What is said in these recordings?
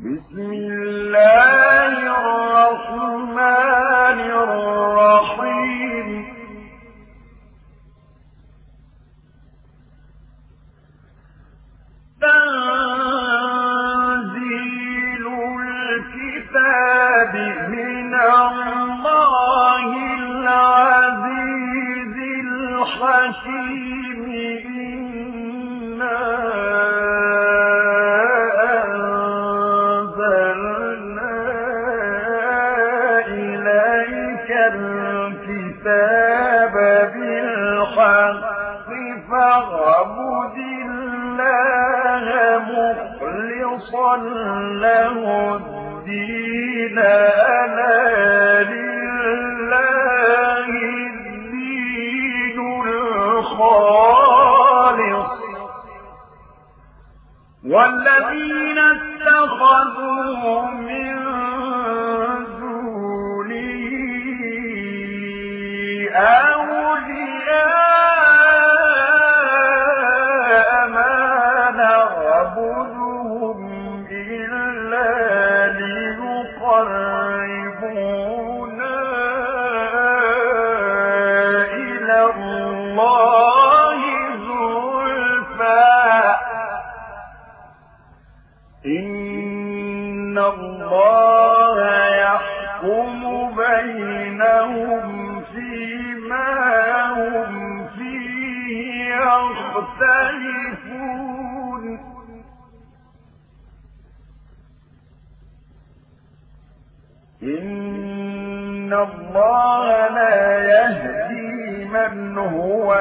بسم الله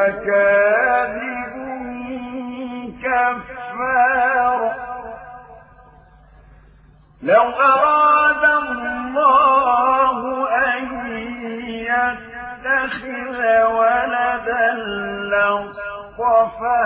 وكاذب كفار. لو أراد الله أن يتخذ ولدا لاصطفى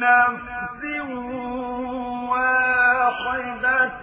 نفس واحدة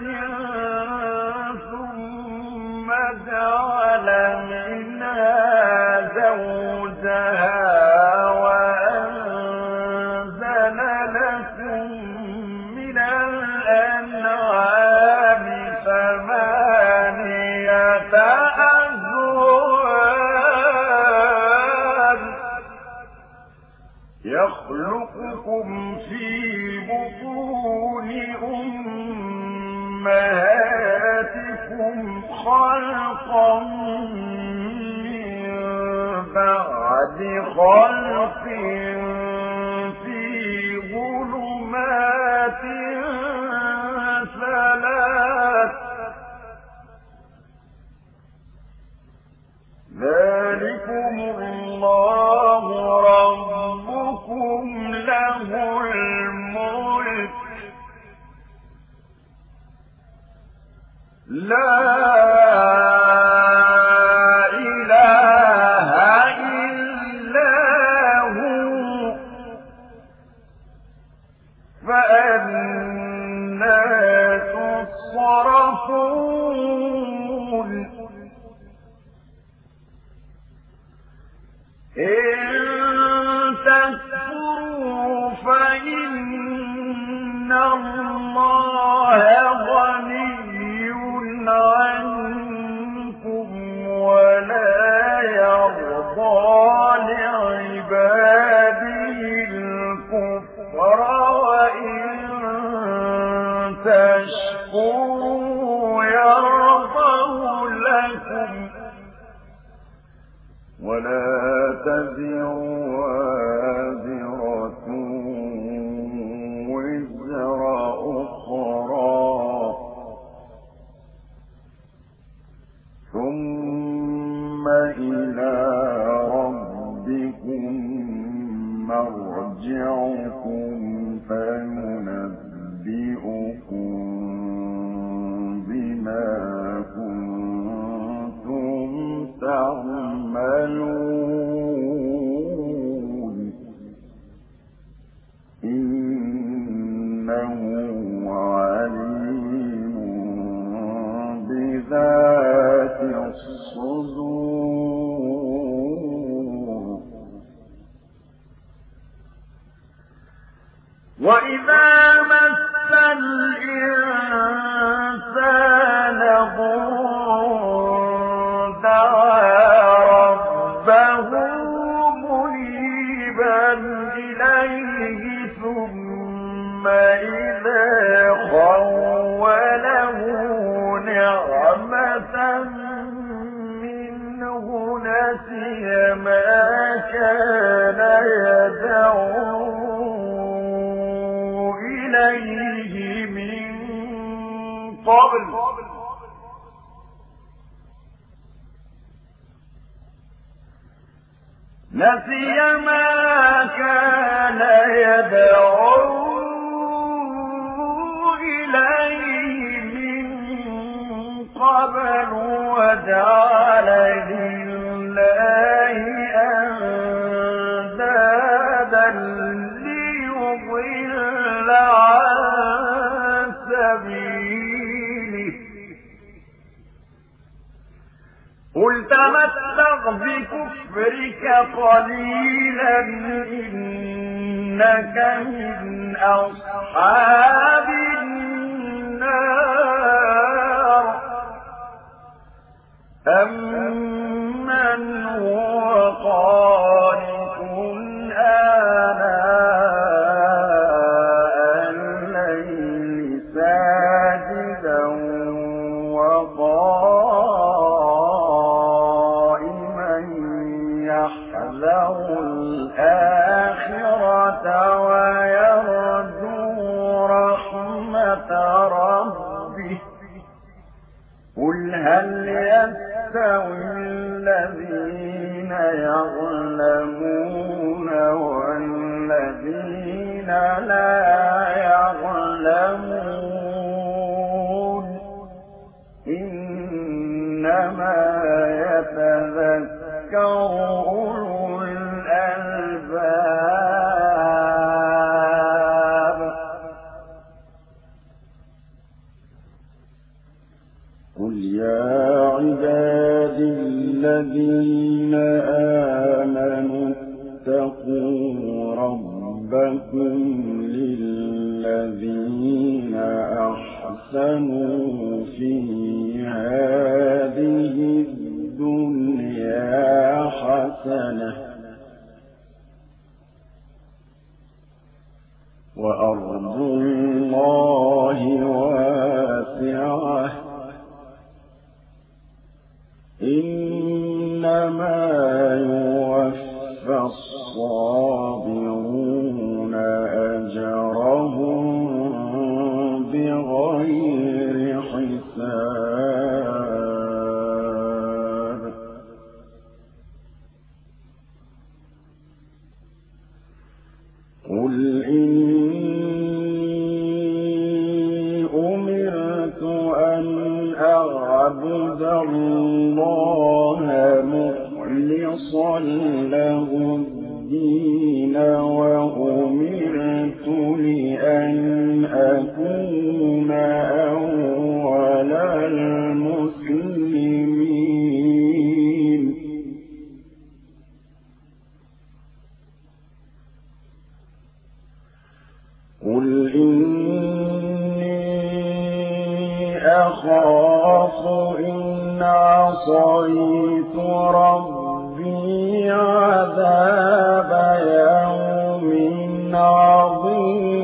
خلقا بعد خلق في ظلمات ثلاث ذلكم الله ربكم له الملك لا وإذا مس الإنسان دعا ربه منيبا إليه ثم إذا خوله نعمة منه نسي ما كان يدعو إليه من قبل. نسي ما كان يدعو إليه من قبل وجعل لله تمتع بكفرك قليلا إنك من أصحاب النار. أمن هو قانت يستوي الذين يظلمون والذين لا الذين آمنوا اتقوا ربكم للذين أحسنوا أعبد الله مخلصا له الدين وأمرت لأن قل عصيت ربي عذاب يوم عظيم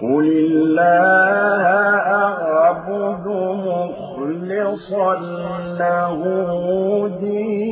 قل الله أعبد مخلصا له ديني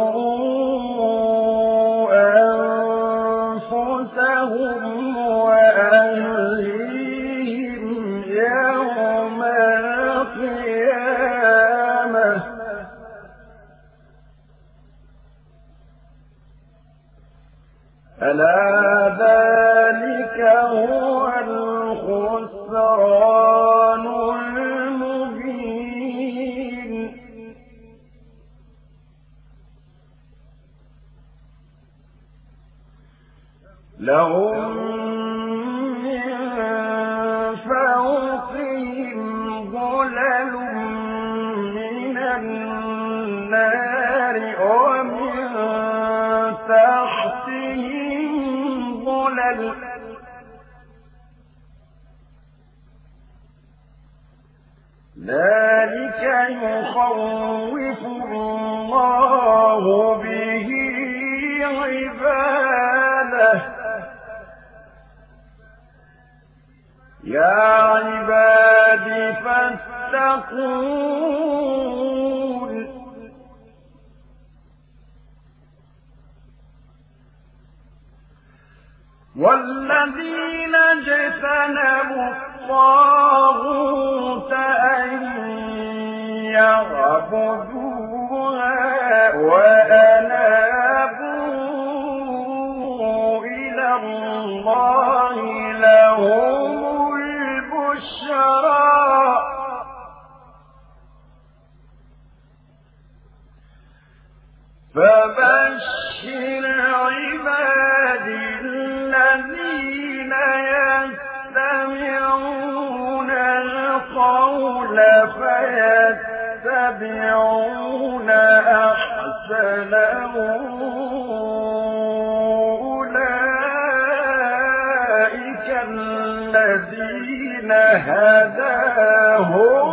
ألا ذلك هو الخسران المبين. لهم ذلك يخوف الله به عباده. يا عباد فاتقون. والذين اجتنبوا الطاغوت أن وأنابوا إلى الله لهم فيتبعون أحسنه أولئك الذين هداهم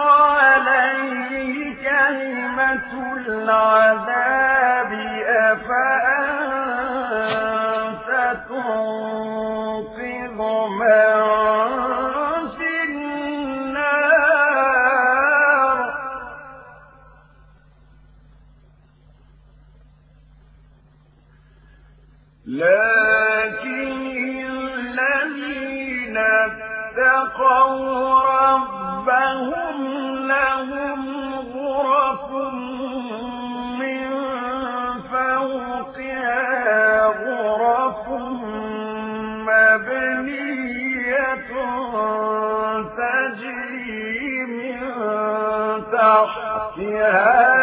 عليه كلمة العذاب أفأنت تنقذ تحتها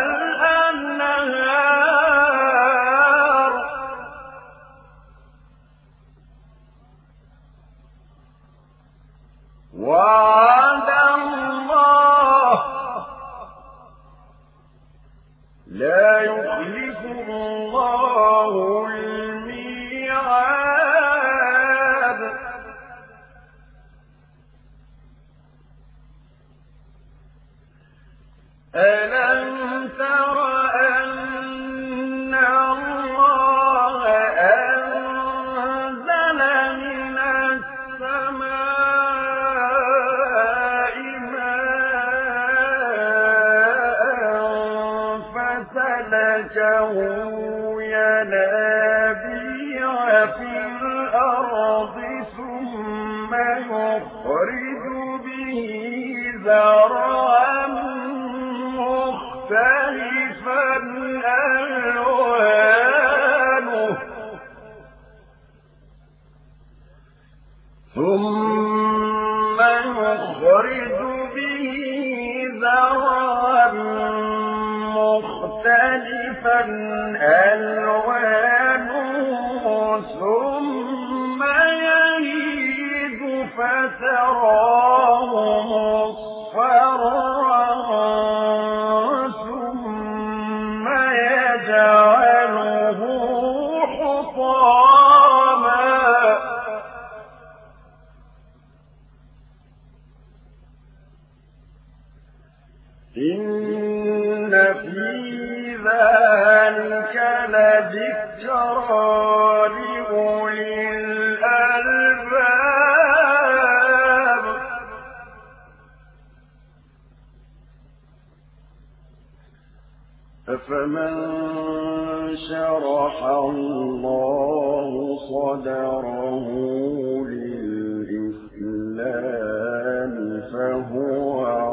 وفي ذلك لذكرى لأولي الألباب. أفمن شرح الله صدره للإسلام فهو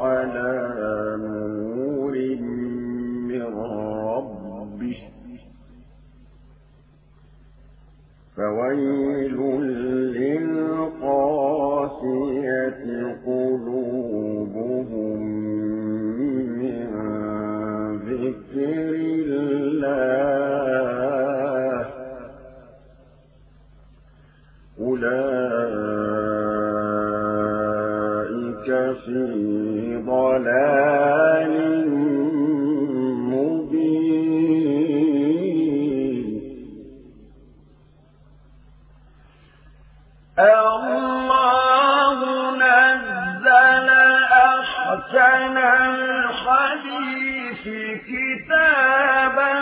كتابا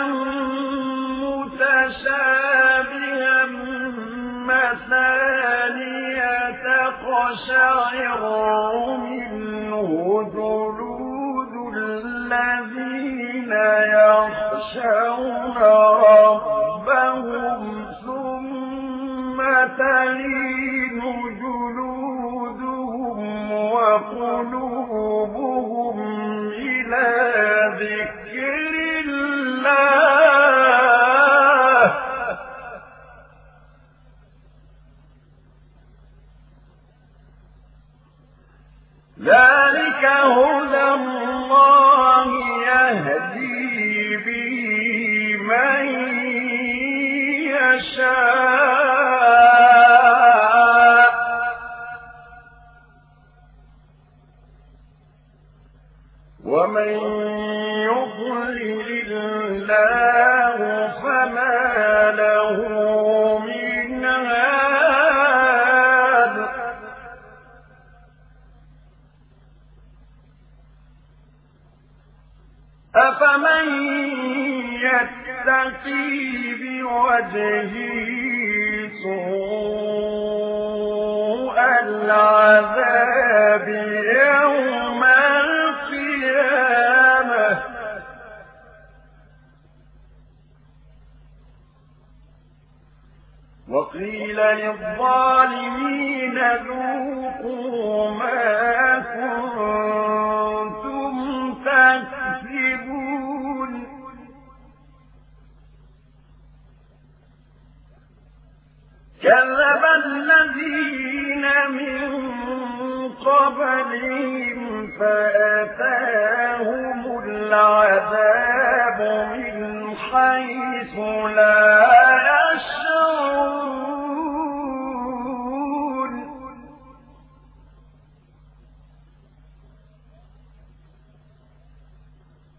متشابها مثانية تقشعر منه جلود من حيث لا يشعرون.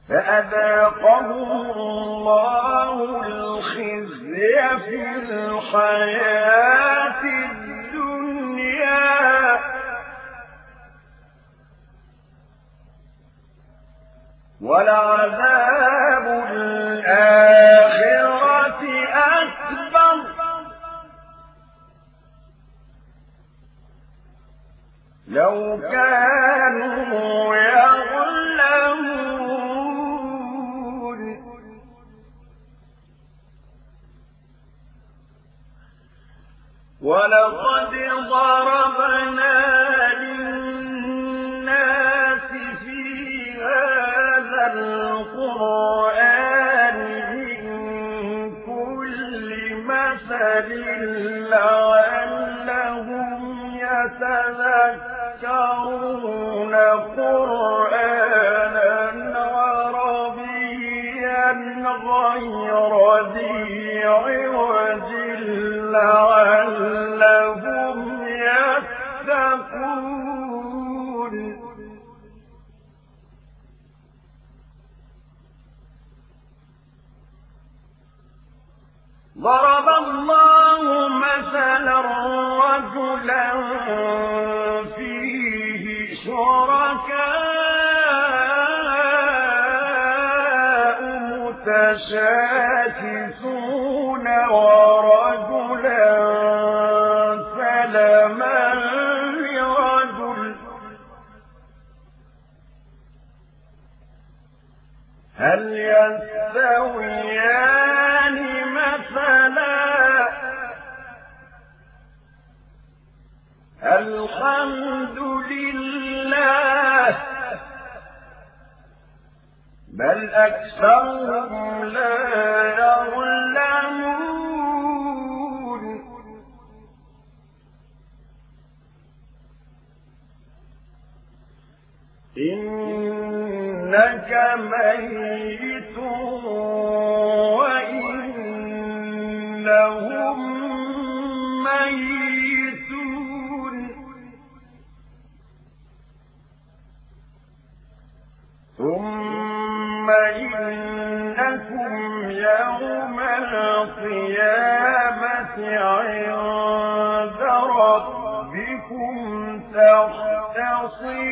فأذاقهم الله الخزي في الحياة. ولعذاب الآخرة أكبر. لو كانوا يظلمون ولقد ضربنا القرآن من كل مثل لعلهم يتذكرون قرآنا عربيا غير ذي عوج لعلهم يتقون ضرب الله مثلا رجلا الحمد لله. بل أكثرهم لا يعلمون. إنك ميت. ثم إنكم يوم القيامة عند ربكم تختصمون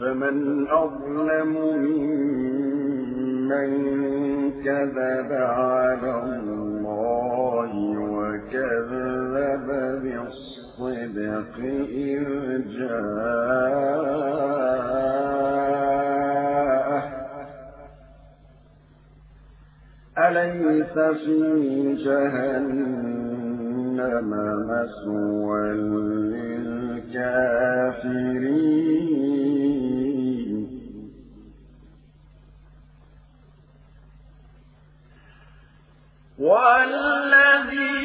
فمن أظلم ممن كذب على الله وكذب بالصدق إذ جاءه. أليس في جهنم مسوى للكافرين؟ والذي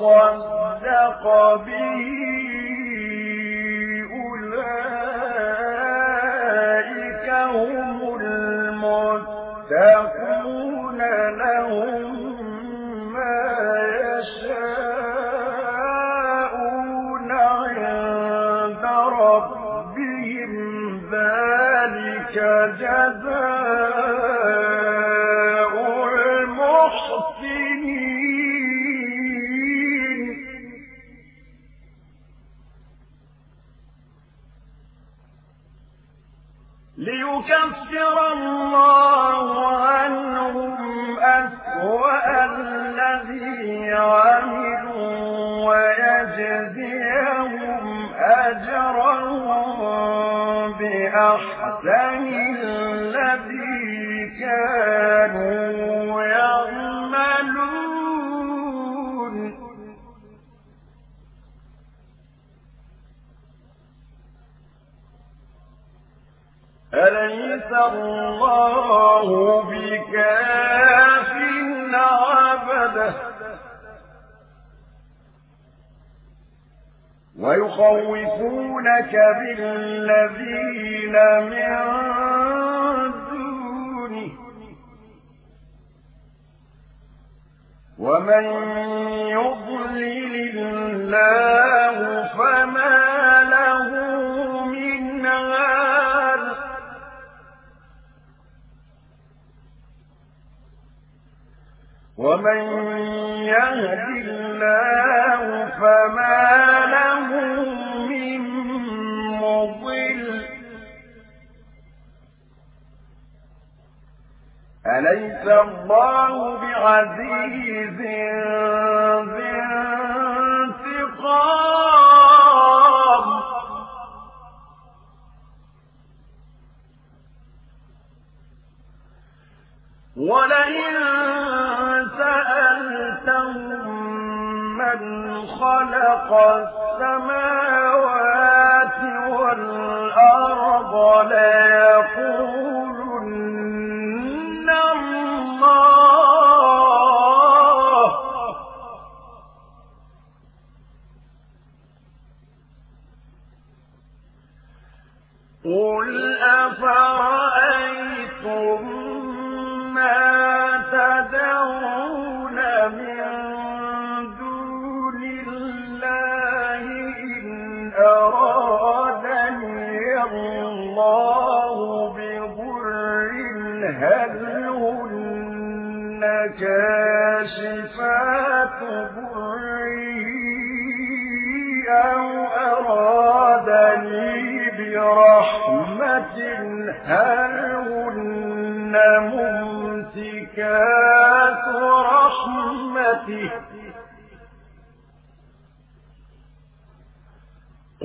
وصدق به بأحسن الذي كانوا يعملون. أليس الله بكاف عبده؟ ويخوفونك بالذين من دونه. ومن يضلل الله فما ومن يهد الله فما له من مضل. أليس الله بعزيز ذي انتقام؟ ولئن خلق السماوات والأرض ليقول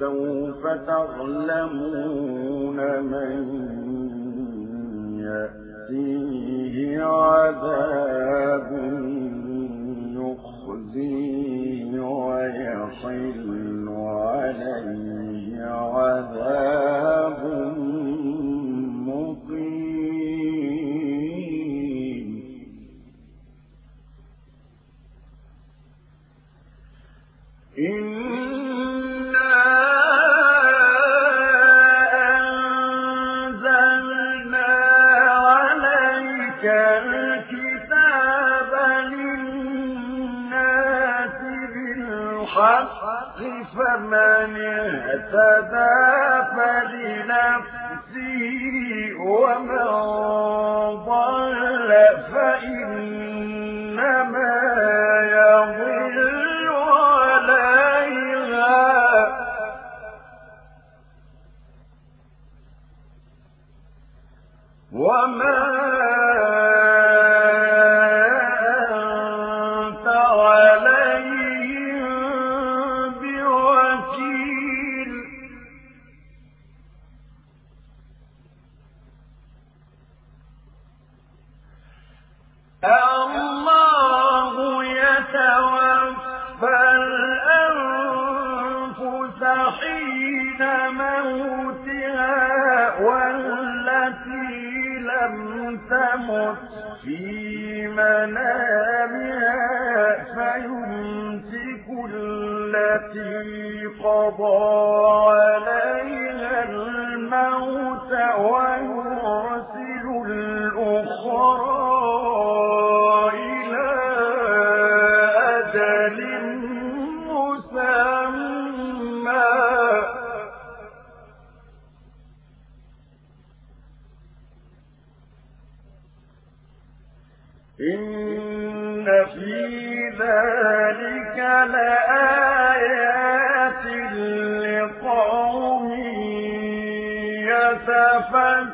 فسوف تعلمون من يأتيه عذاب فمن اهتدى فلنفسه ومن عليها الموت ويرسل الأخرى إلى أجل مسمى. إن في ذلك لآية فَلْ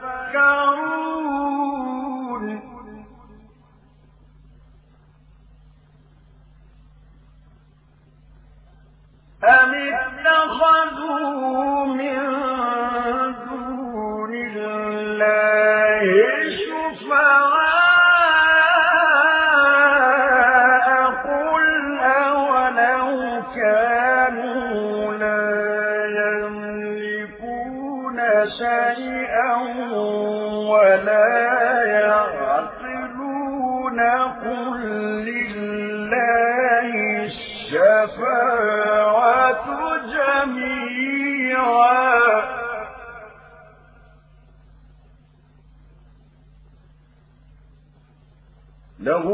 له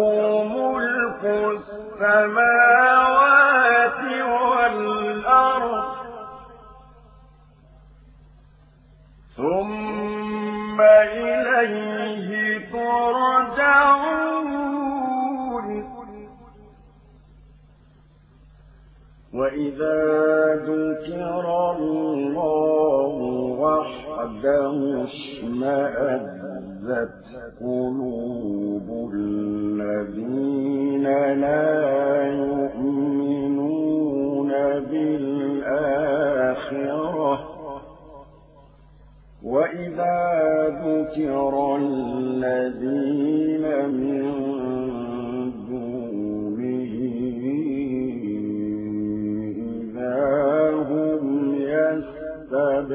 ملك السماوات والأرض. ثم إليه ترجعون. وإذا ذكر الله وحده اشمأزت قلوب الذين لا يؤمنون بالآخرة وإذا ذكر الذين من دونه إذا هم يستبشرون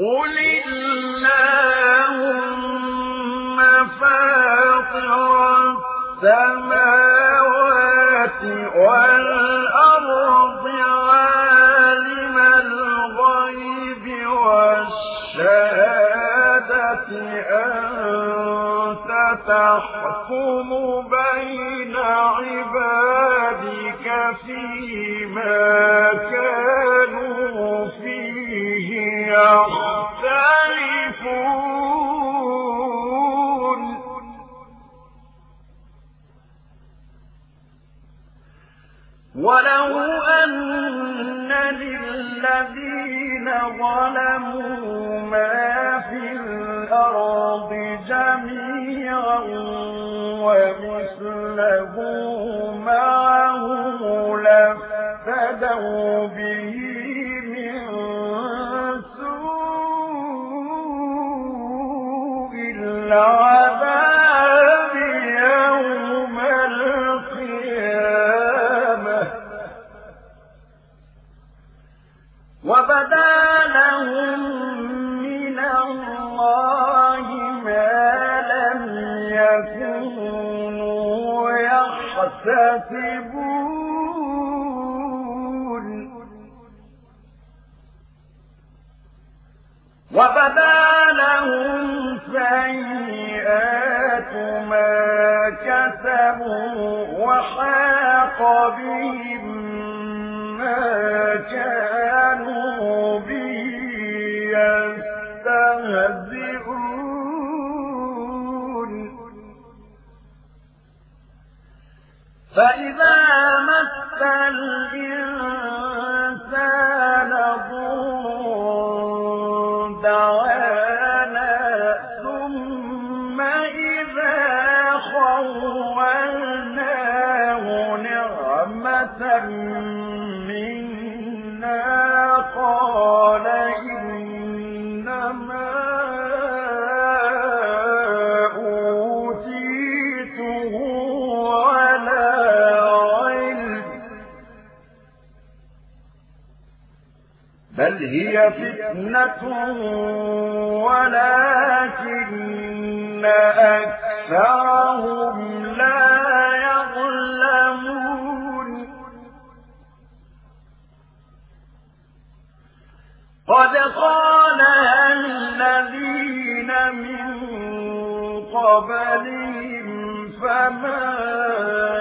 قل فاطر السماوات والأرض عالم الغيب والشهادة أنت تحكم بين عبادك فيما كانوا فيه ولو أن للذين ظلموا ما في الأرض جميعا ومثله معه لافتدوا به من سوء العذاب يحتسبون. وبدا لهم سيئات ما كسبوا وحاق بهم فإذا مس فتنة ولكن أكثرهم لا يظلمون. قد قالها الذين من قبلهم فما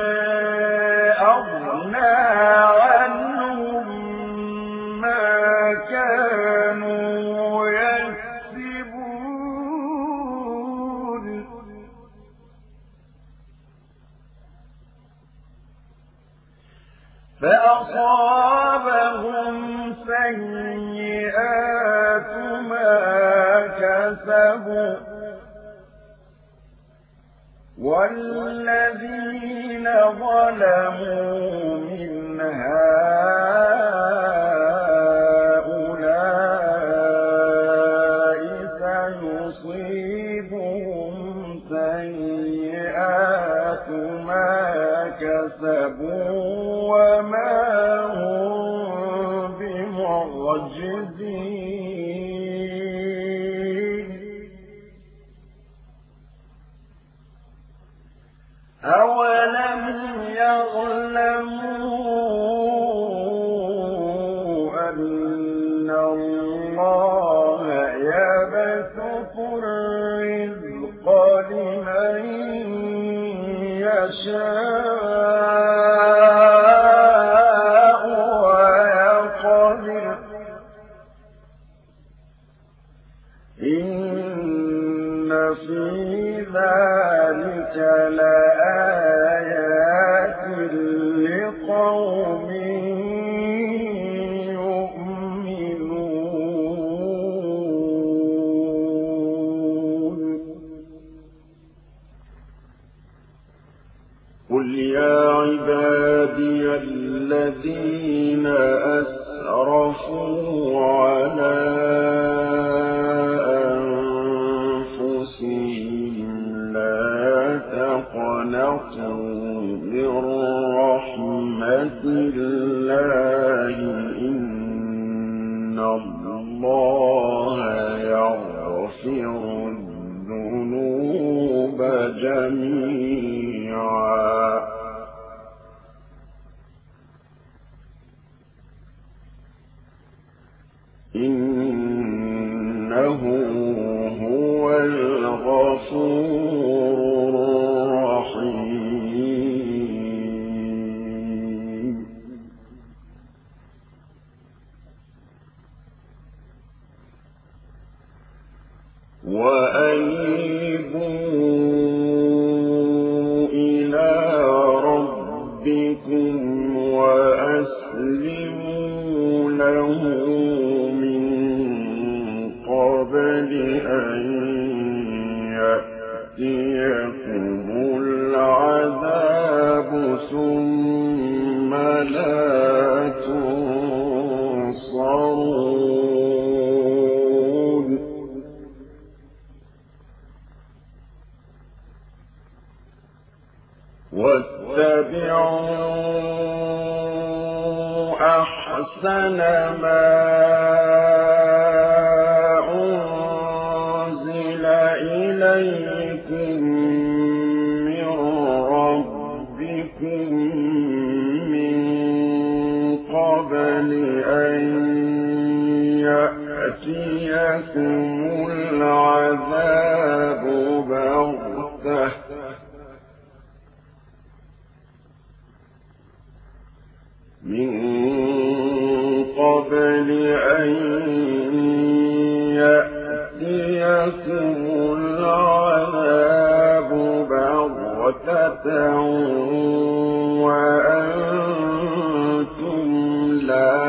والذين ظلموا واتبعوا أحسن ما أنزل إليكم من قبل أن يأتيكم العذاب وأنتم لا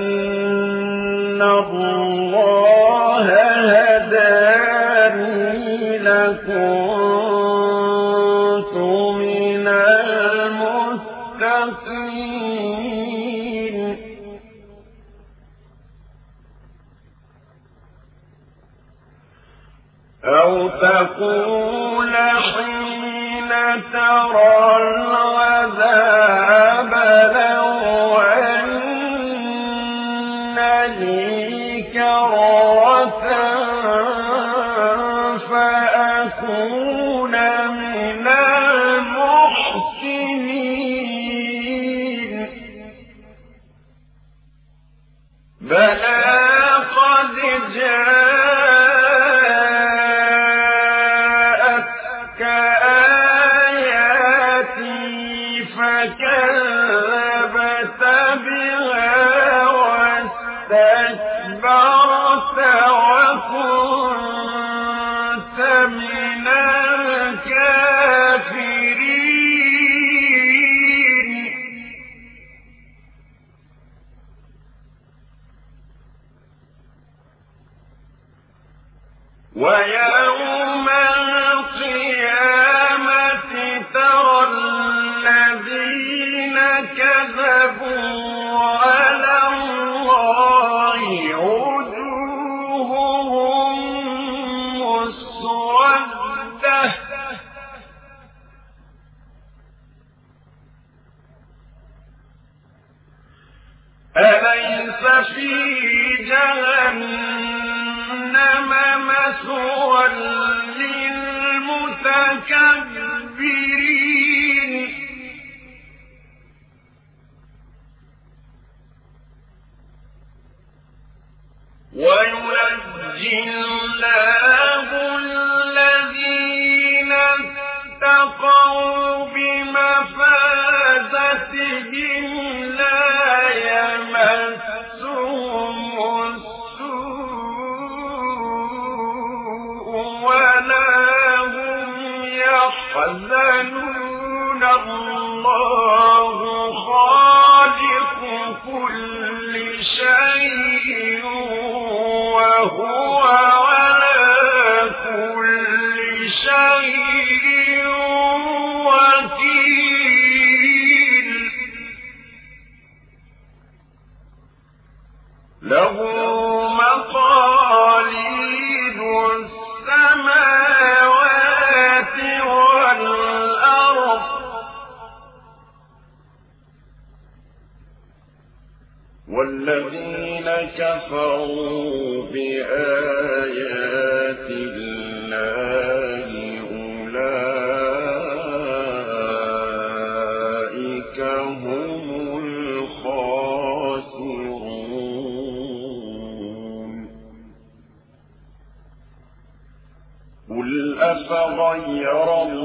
غير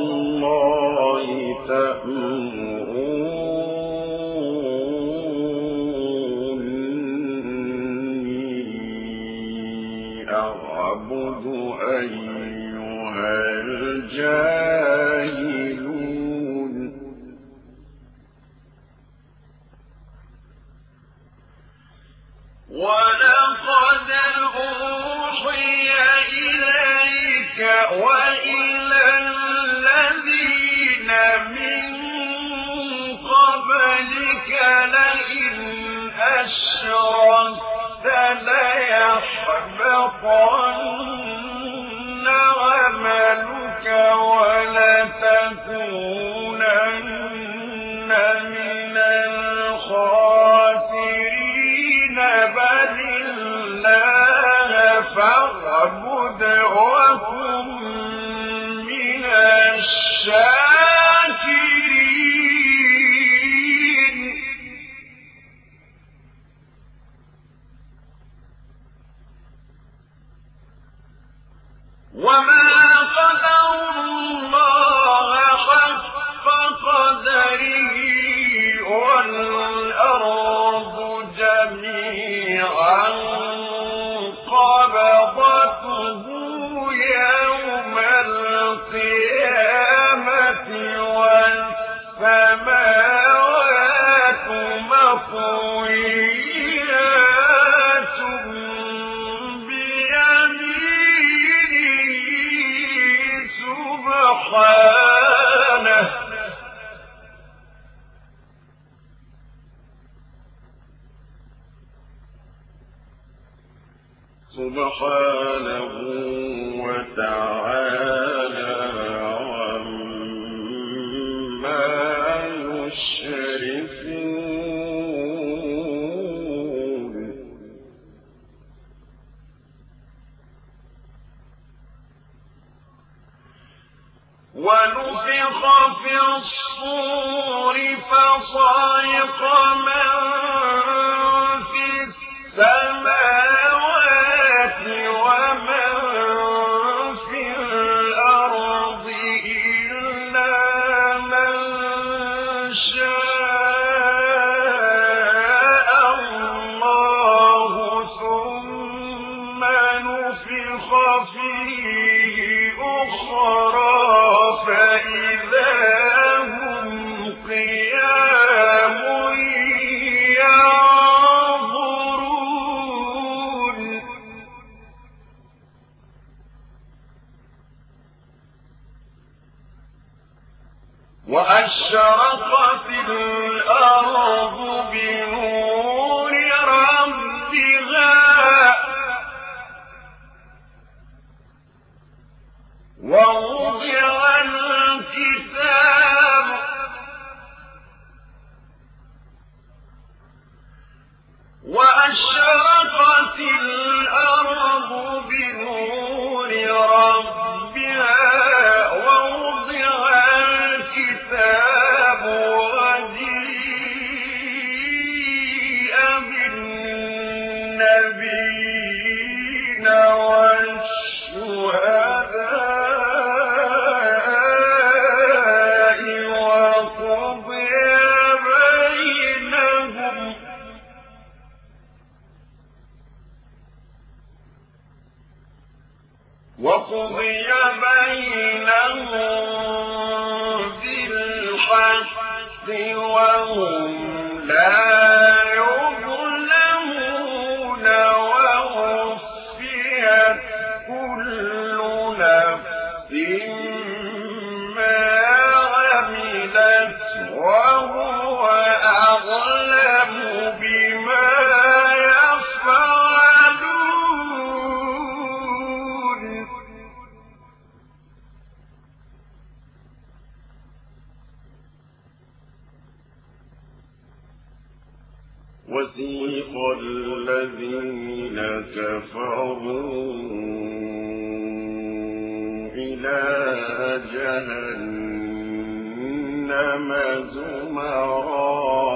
Ah, سبحانه وتعالى وأشرقت الأرض بنور الذين كفروا إلى جهنم زمرا.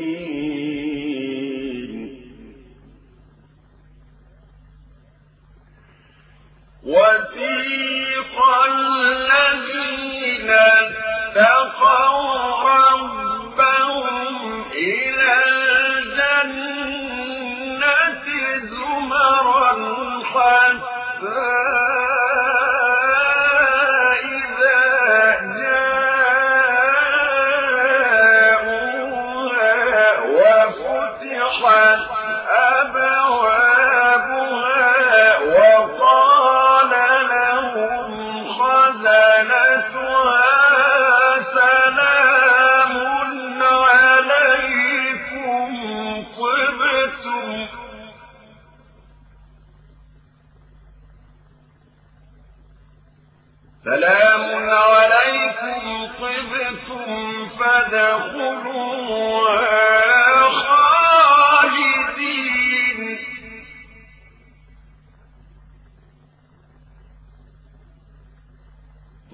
الذين اتقوا سلام عليكم طبتم فادخلوها خالدين.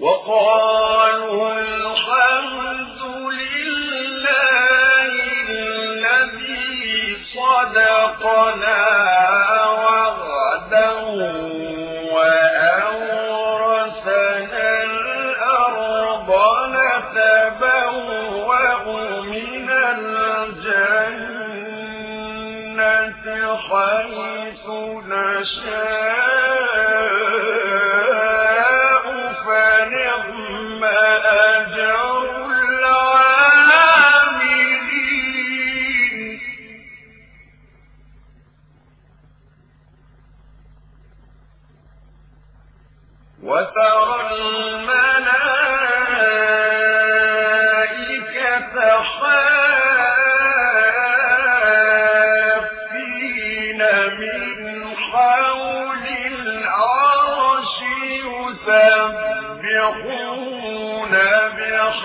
وقالوا الحمد لله الذي صدقنا نشاء